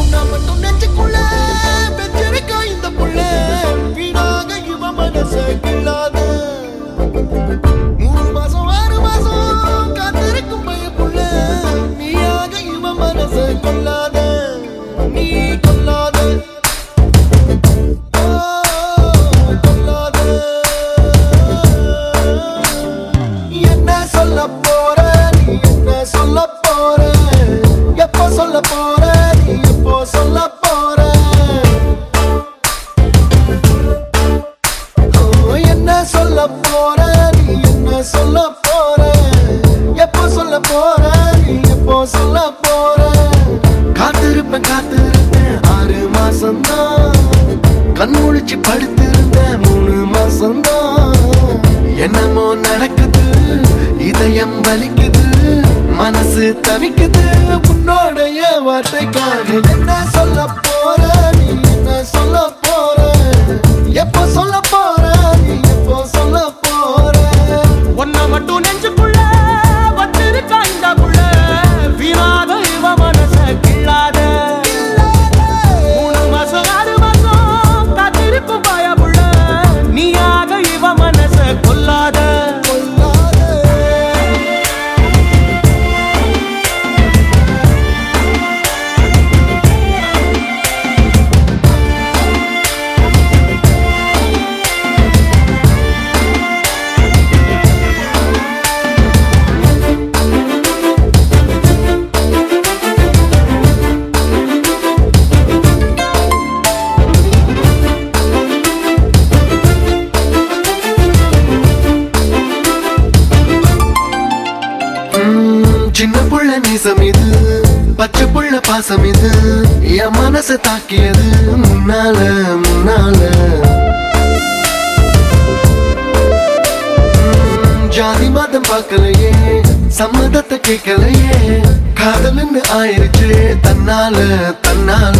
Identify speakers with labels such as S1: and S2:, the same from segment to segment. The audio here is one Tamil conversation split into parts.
S1: உன்னை மட்டும் நெஞ்சுக்குள்ள வச்சிருக்கா இந்த புள்ள. வீணாக இவ மனச கிள்ளாத. மூணு மாசம் ஆறு மாசம் காத்திருக்கும் பயப்புள்ள நீயாக இவ மனச கொல்லாத சொல்ல போற நீ என்ன சொல்ல போற? எப்போ சொல்ல போற நீ எப்போ சொல்ல போற? காத்திருப்பேன் காத்திருப்பேன் ஆறு மாசம்தான். கண் முழிச்சு படுத்திருந்தேன் மூணு மாசம்தான். என்னமோ நடக்குது இதயம் வலிக்குது மனசு தவிக்குது உன்னோடைய வார்த்தைக்காக என்ன சொல்ல தேசம் இது பச்சை புள்ள பாசம் இது. என் மனச தாக்கியது முன்னால முன்னால. ஜாதி மதம் பார்க்கலையே சம்மதத்தை கேட்கலையே. காதல்னு ஆயிருச்சு தன்னால தன்னால.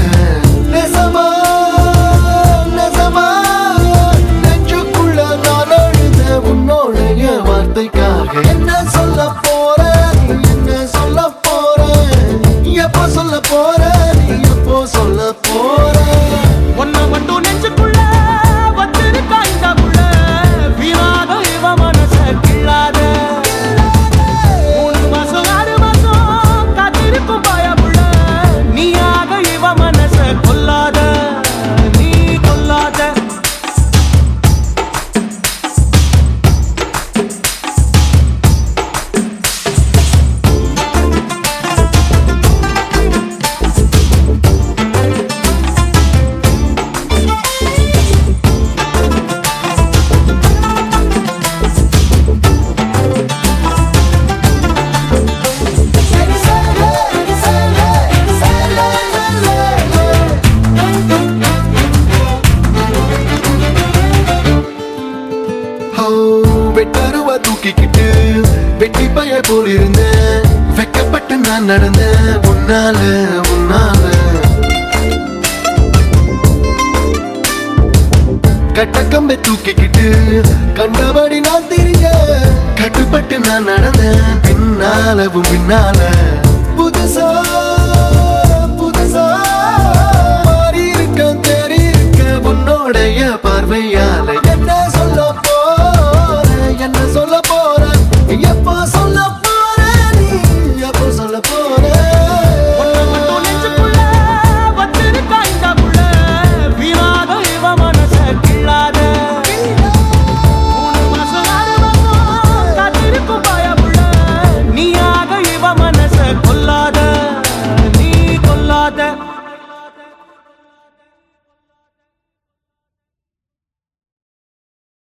S1: போல் இருந்தேன். வெக்கப்பட்டு நான் நடந்தேன். உன்னால உன்னால. கட்டக்கம்பை தூக்கிக்கிட்டு கண்டபடி நான் திரிய கட்டுப்பட்டு நான் நடந்தேன். பின்னாலவும் பின்னால. புதுசா